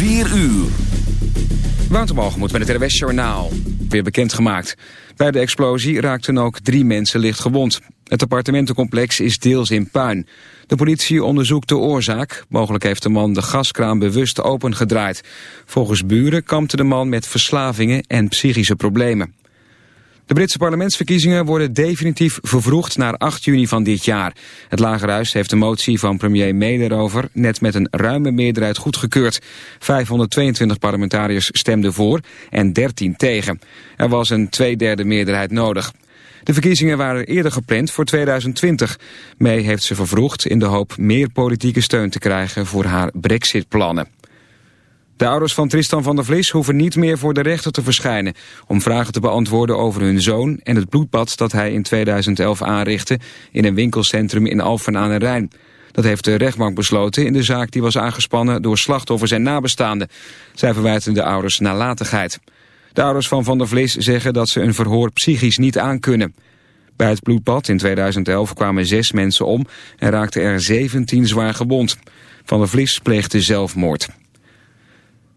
4 uur. moet met het RWS Journaal. Weer bekendgemaakt. Bij de explosie raakten ook drie mensen licht gewond. Het appartementencomplex is deels in puin. De politie onderzoekt de oorzaak. Mogelijk heeft de man de gaskraan bewust opengedraaid. Volgens buren kampte de man met verslavingen en psychische problemen. De Britse parlementsverkiezingen worden definitief vervroegd naar 8 juni van dit jaar. Het Lagerhuis heeft de motie van premier May daarover net met een ruime meerderheid goedgekeurd. 522 parlementariërs stemden voor en 13 tegen. Er was een tweederde meerderheid nodig. De verkiezingen waren eerder gepland voor 2020. May heeft ze vervroegd in de hoop meer politieke steun te krijgen voor haar brexit-plannen. De ouders van Tristan van der Vlis hoeven niet meer voor de rechter te verschijnen... om vragen te beantwoorden over hun zoon en het bloedbad dat hij in 2011 aanrichtte... in een winkelcentrum in Alphen aan de Rijn. Dat heeft de rechtbank besloten in de zaak die was aangespannen door slachtoffers en nabestaanden. Zij verwijten de ouders nalatigheid. De ouders van Van der Vlis zeggen dat ze een verhoor psychisch niet aankunnen. Bij het bloedbad in 2011 kwamen zes mensen om en raakten er 17 zwaar gewond. Van der Vlis pleegde zelfmoord.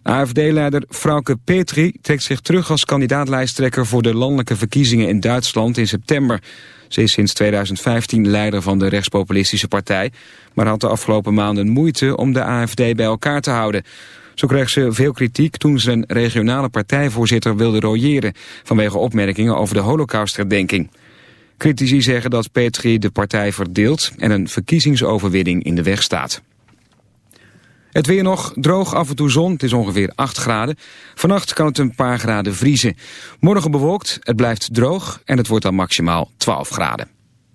AFD-leider Frauke Petri trekt zich terug als kandidaatlijsttrekker voor de landelijke verkiezingen in Duitsland in september. Ze is sinds 2015 leider van de rechtspopulistische partij, maar had de afgelopen maanden moeite om de AFD bij elkaar te houden. Zo kreeg ze veel kritiek toen ze een regionale partijvoorzitter wilde royeren vanwege opmerkingen over de holocaustherdenking. Critici zeggen dat Petri de partij verdeelt en een verkiezingsoverwinning in de weg staat. Het weer nog, droog, af en toe zon, het is ongeveer 8 graden. Vannacht kan het een paar graden vriezen. Morgen bewolkt, het blijft droog en het wordt dan maximaal 12 graden.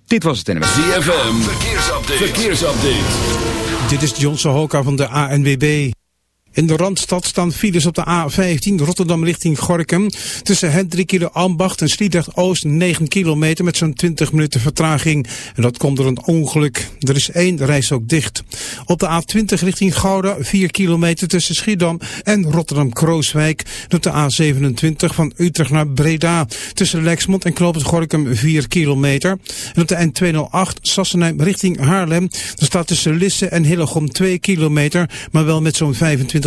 Dit was het NMS. ZFM, verkeersupdate. verkeersupdate. Dit is John Sohoka van de ANWB. In de Randstad staan files op de A15 Rotterdam richting Gorkum. Tussen Hendrikido Ambacht en Sliedrecht Oost 9 kilometer met zo'n 20 minuten vertraging. En dat komt door een ongeluk. Er is één reis ook dicht. Op de A20 richting Gouda 4 kilometer tussen Schiedam en Rotterdam-Krooswijk. Op de A27 van Utrecht naar Breda. Tussen Lexmond en Kloopend Gorkum 4 kilometer. En op de N208 Sassenheim richting Haarlem. Er staat tussen Lisse en Hillegom 2 kilometer, maar wel met zo'n 25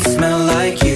smell like you.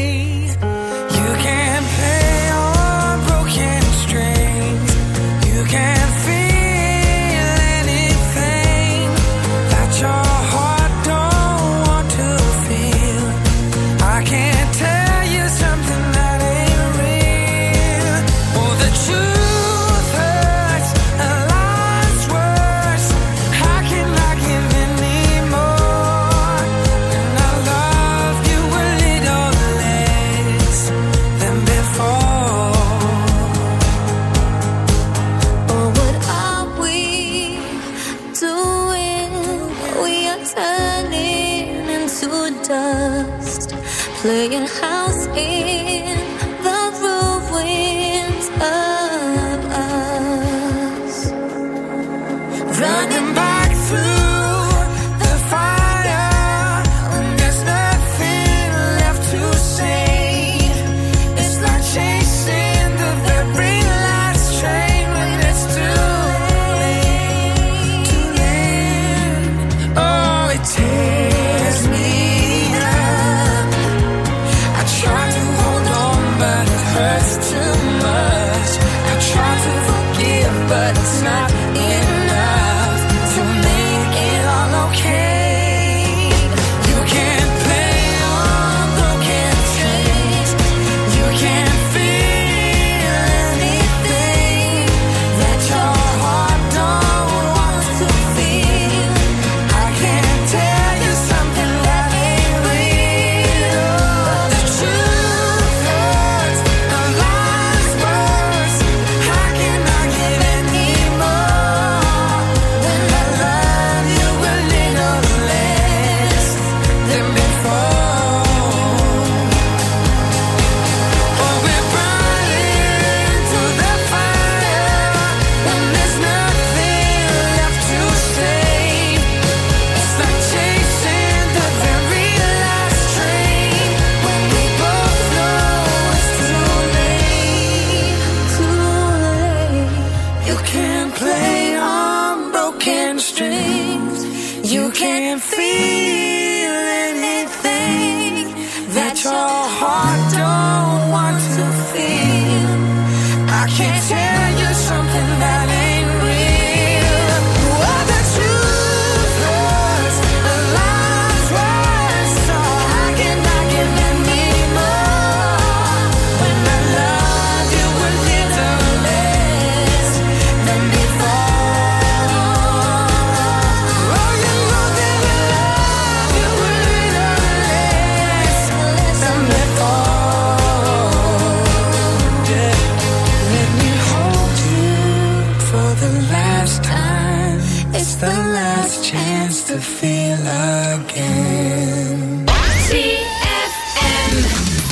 It's the last chance to feel again.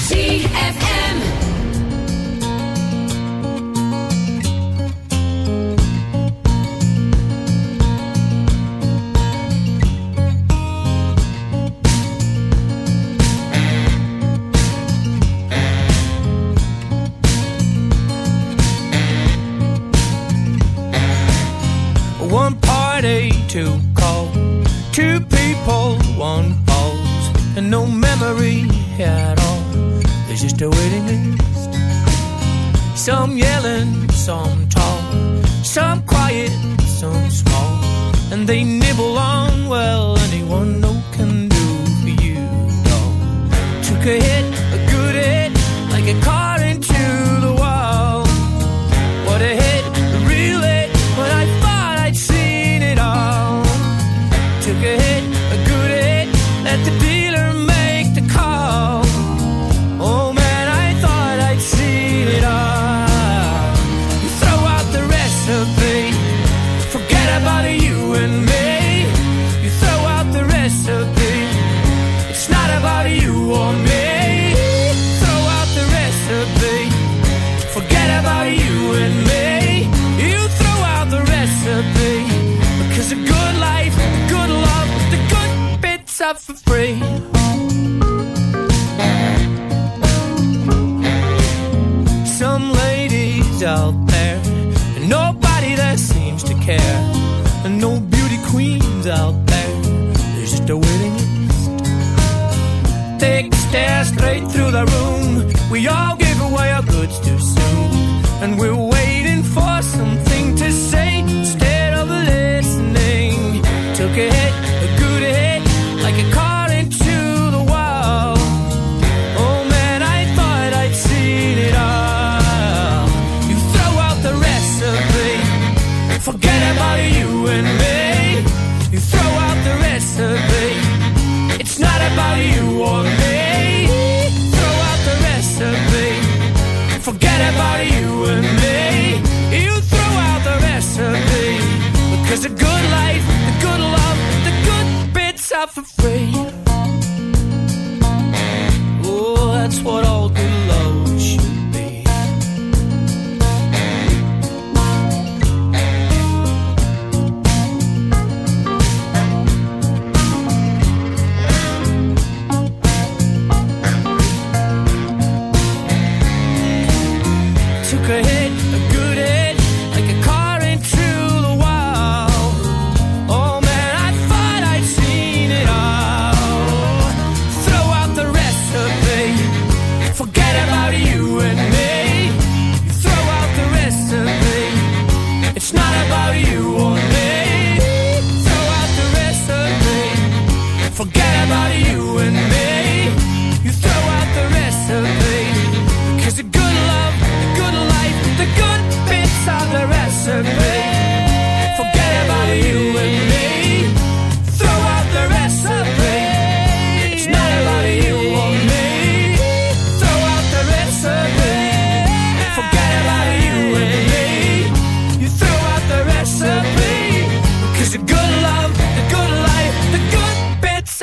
TFM. We all give away our goods too soon, and we're waiting for something to say. Instead of listening. Took a hit. out for free. Oh, that's what I'll do.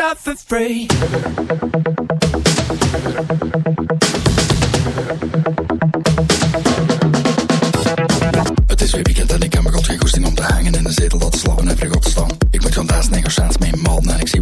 Het is weer weekend en ik heb me god geen goesting om te hangen in de zetel dat te slapen en vlug op te staan. Ik moet gaan dansen en gaan chance mee malden en ik zie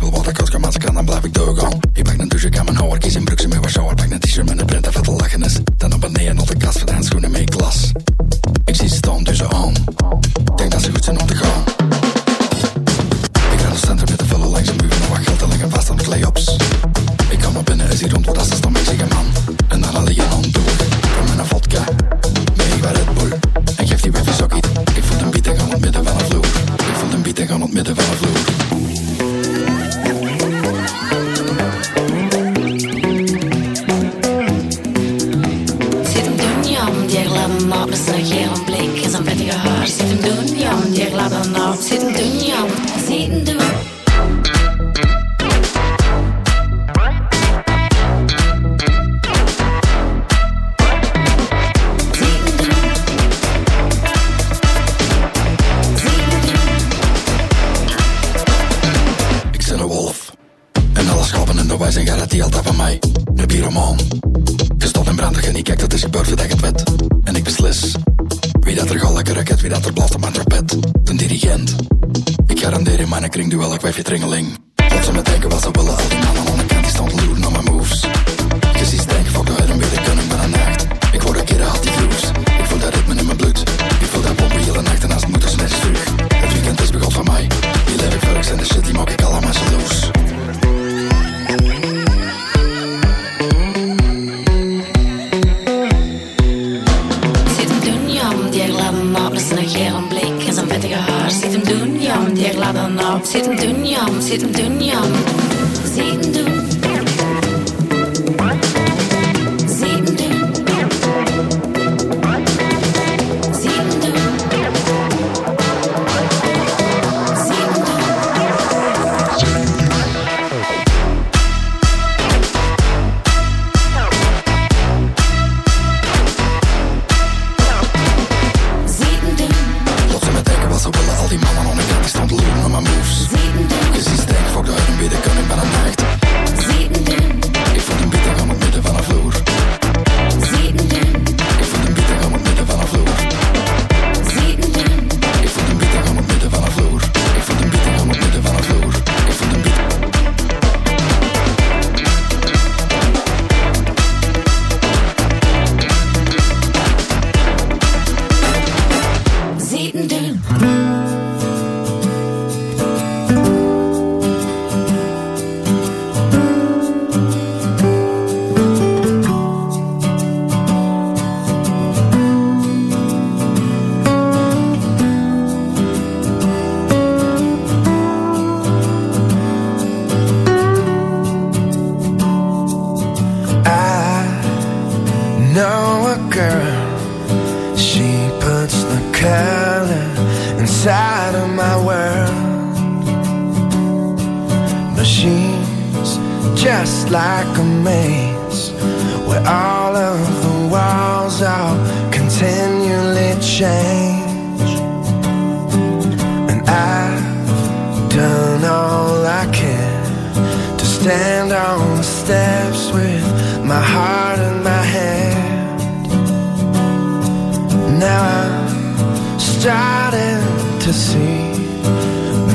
stand on the steps with my heart in my hand. Now I'm starting to see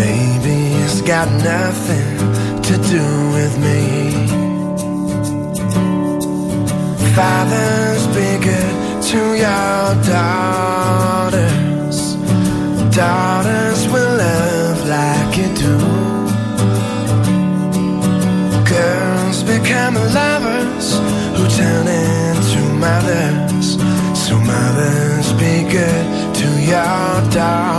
maybe it's got nothing to do with me. Fathers, be good to your daughters. Daughters will love like you do. camel lovers who turn into mothers. So mothers, be good to your daughters.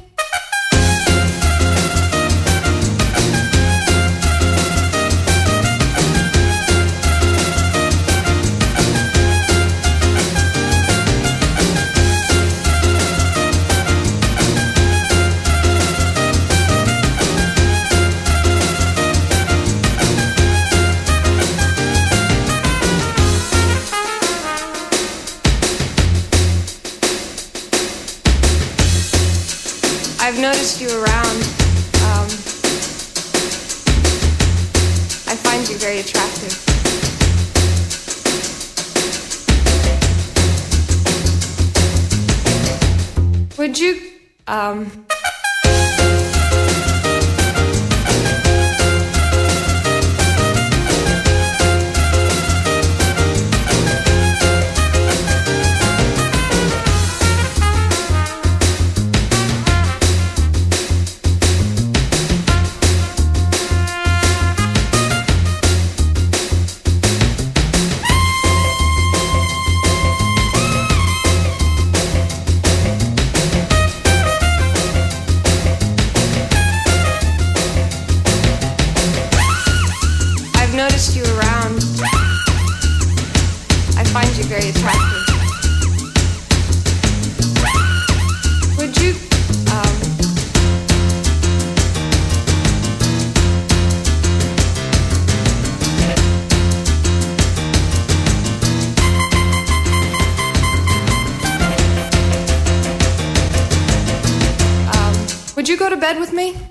I've noticed you around. I find you very attractive. Would you, um, um, would you go to bed with me?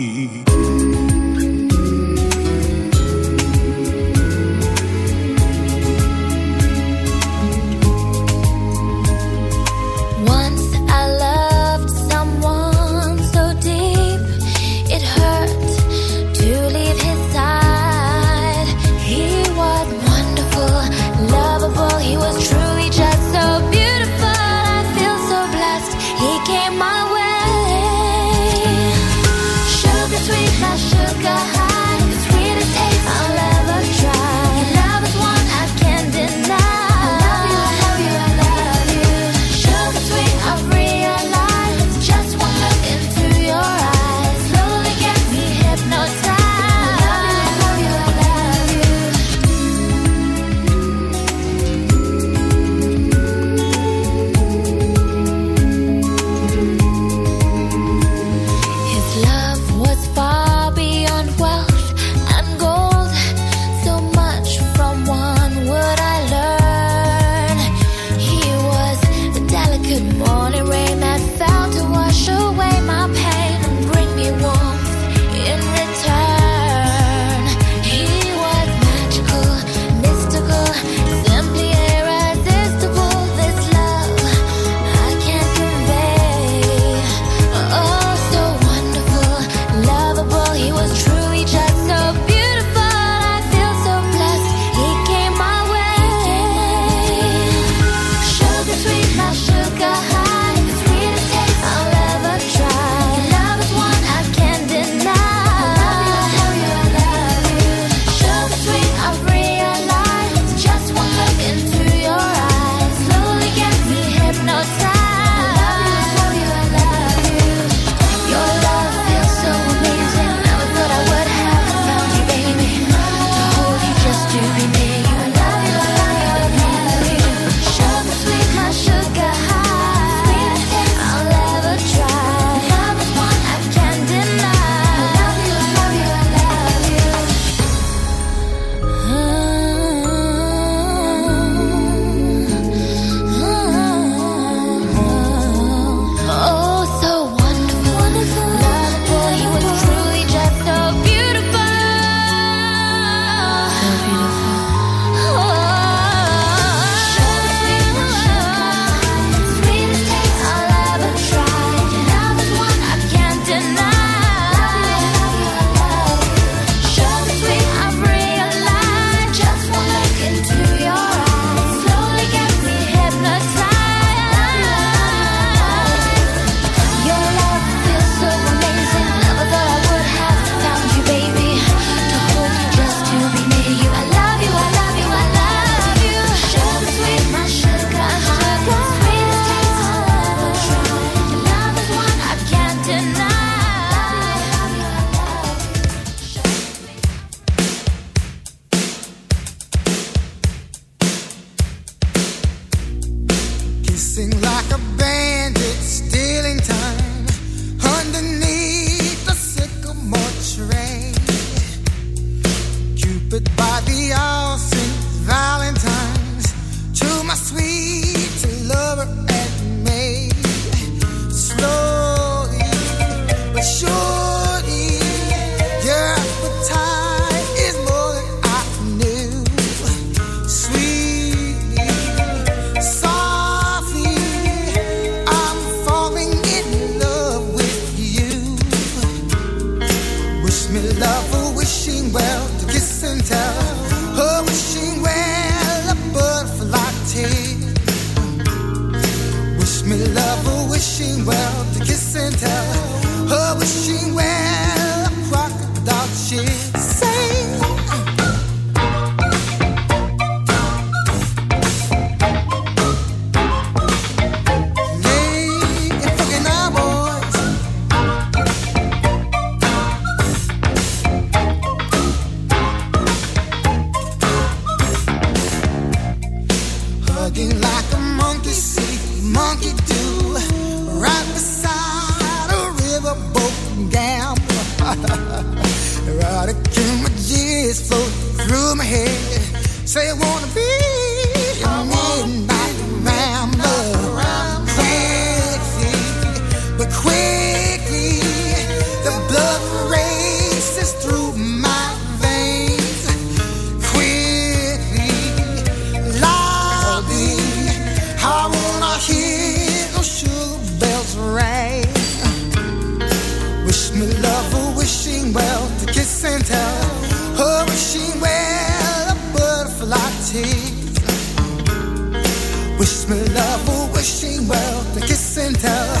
Wanna be to